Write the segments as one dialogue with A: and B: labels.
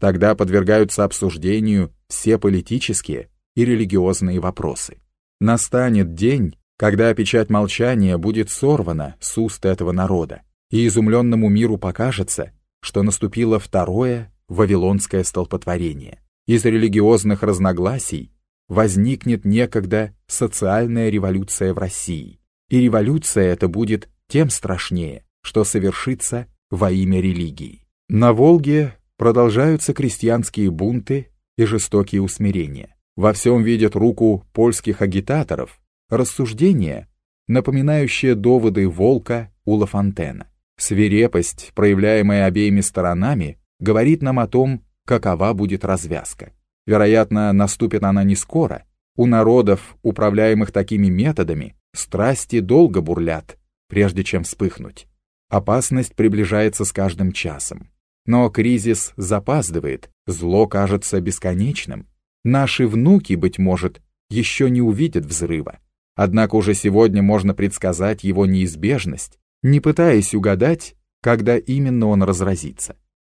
A: Тогда подвергаются обсуждению все политические и религиозные вопросы. Настанет день, когда печать молчания будет сорвана с уст этого народа, и изумленному миру покажется, что наступило второе вавилонское столпотворение. Из религиозных разногласий возникнет некогда социальная революция в России, и революция эта будет тем страшнее, что совершится во имя религии. На Волге продолжаются крестьянские бунты и жестокие усмирения. Во всем видят руку польских агитаторов, рассуждения, напоминающие доводы Волка у Лафонтена. Свирепость, проявляемая обеими сторонами, говорит нам о том, какова будет развязка. Вероятно, наступит она не скоро. У народов, управляемых такими методами, страсти долго бурлят, прежде чем вспыхнуть. Опасность приближается с каждым часом. Но кризис запаздывает, зло кажется бесконечным. Наши внуки, быть может, еще не увидят взрыва. Однако уже сегодня можно предсказать его неизбежность, не пытаясь угадать, когда именно он разразится.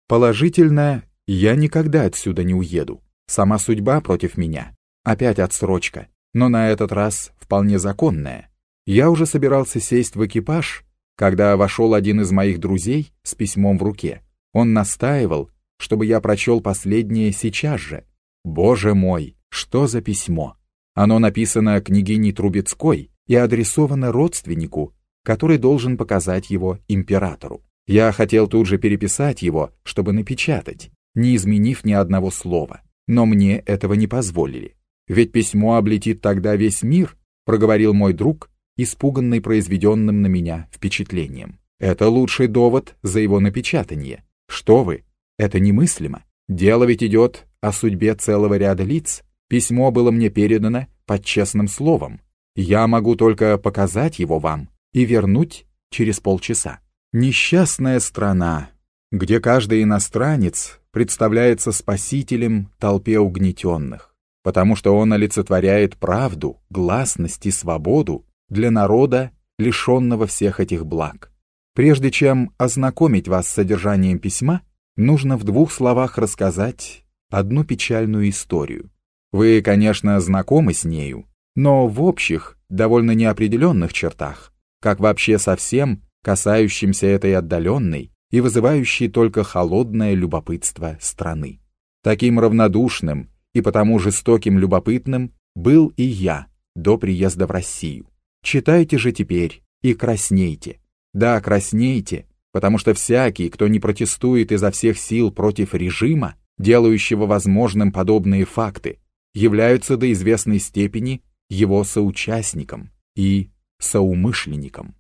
A: Положительно, я никогда отсюда не уеду. Сама судьба против меня. Опять отсрочка, но на этот раз вполне законная. Я уже собирался сесть в экипаж, когда вошел один из моих друзей с письмом в руке. Он настаивал, чтобы я прочел последнее сейчас же. Боже мой, что за письмо! Оно написано княгиней Трубецкой и адресовано родственнику, который должен показать его императору. Я хотел тут же переписать его, чтобы напечатать, не изменив ни одного слова, но мне этого не позволили. Ведь письмо облетит тогда весь мир, проговорил мой друг, испуганный произведенным на меня впечатлением. Это лучший довод за его напечатание. Что вы? Это немыслимо. Дело ведь идет о судьбе целого ряда лиц, Письмо было мне передано под честным словом. Я могу только показать его вам и вернуть через полчаса. Несчастная страна, где каждый иностранец представляется спасителем толпе угнетенных, потому что он олицетворяет правду, гласность и свободу для народа, лишенного всех этих благ. Прежде чем ознакомить вас с содержанием письма, нужно в двух словах рассказать одну печальную историю. Вы, конечно, знакомы с нею, но в общих, довольно неопределенных чертах, как вообще совсем касающимся этой отдаленной и вызывающей только холодное любопытство страны. Таким равнодушным и потому жестоким любопытным был и я до приезда в Россию. Читайте же теперь и краснейте. Да, краснейте, потому что всякий, кто не протестует изо всех сил против режима, делающего возможным подобные факты, являются до известной степени его соучастником и соумышленником.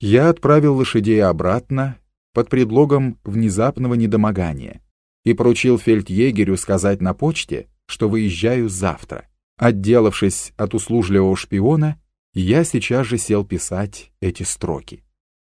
A: Я отправил лошадей обратно под предлогом внезапного недомогания и поручил фельдъегерю сказать на почте, что выезжаю завтра. Отделавшись от услужливого шпиона, я сейчас же сел писать эти строки.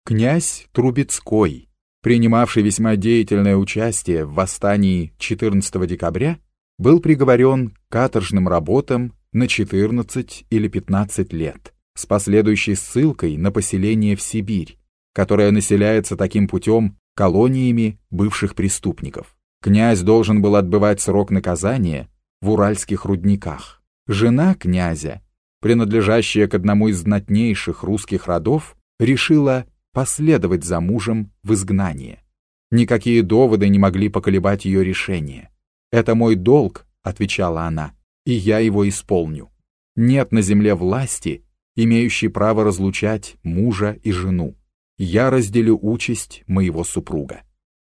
A: Князь Трубецкой, принимавший весьма деятельное участие в восстании 14 декабря, был приговорен к каторжным работам на 14 или 15 лет с последующей ссылкой на поселение в Сибирь, которое населяется таким путем колониями бывших преступников. Князь должен был отбывать срок наказания в уральских рудниках. Жена князя, принадлежащая к одному из знатнейших русских родов, решила последовать за мужем в изгнание. Никакие доводы не могли поколебать ее решение. «Это мой долг», — отвечала она, — «и я его исполню. Нет на земле власти, имеющей право разлучать мужа и жену. Я разделю участь моего супруга».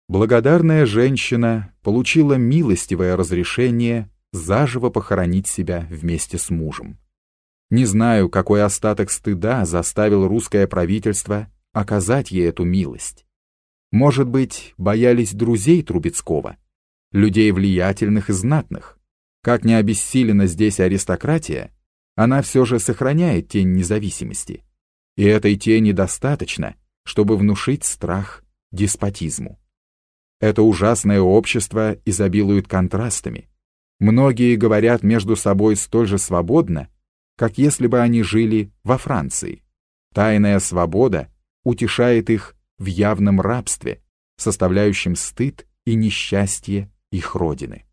A: Благодарная женщина получила милостивое разрешение заживо похоронить себя вместе с мужем. Не знаю, какой остаток стыда заставил русское правительство оказать ей эту милость. Может быть, боялись друзей Трубецкого, людей влиятельных и знатных. Как не обессилена здесь аристократия, она все же сохраняет тень независимости. И этой тени достаточно, чтобы внушить страх деспотизму. Это ужасное общество изобилует контрастами. Многие говорят между собой столь же свободно, как если бы они жили во Франции. Тайная свобода утешает их в явном рабстве, составляющем стыд и несчастье их родины.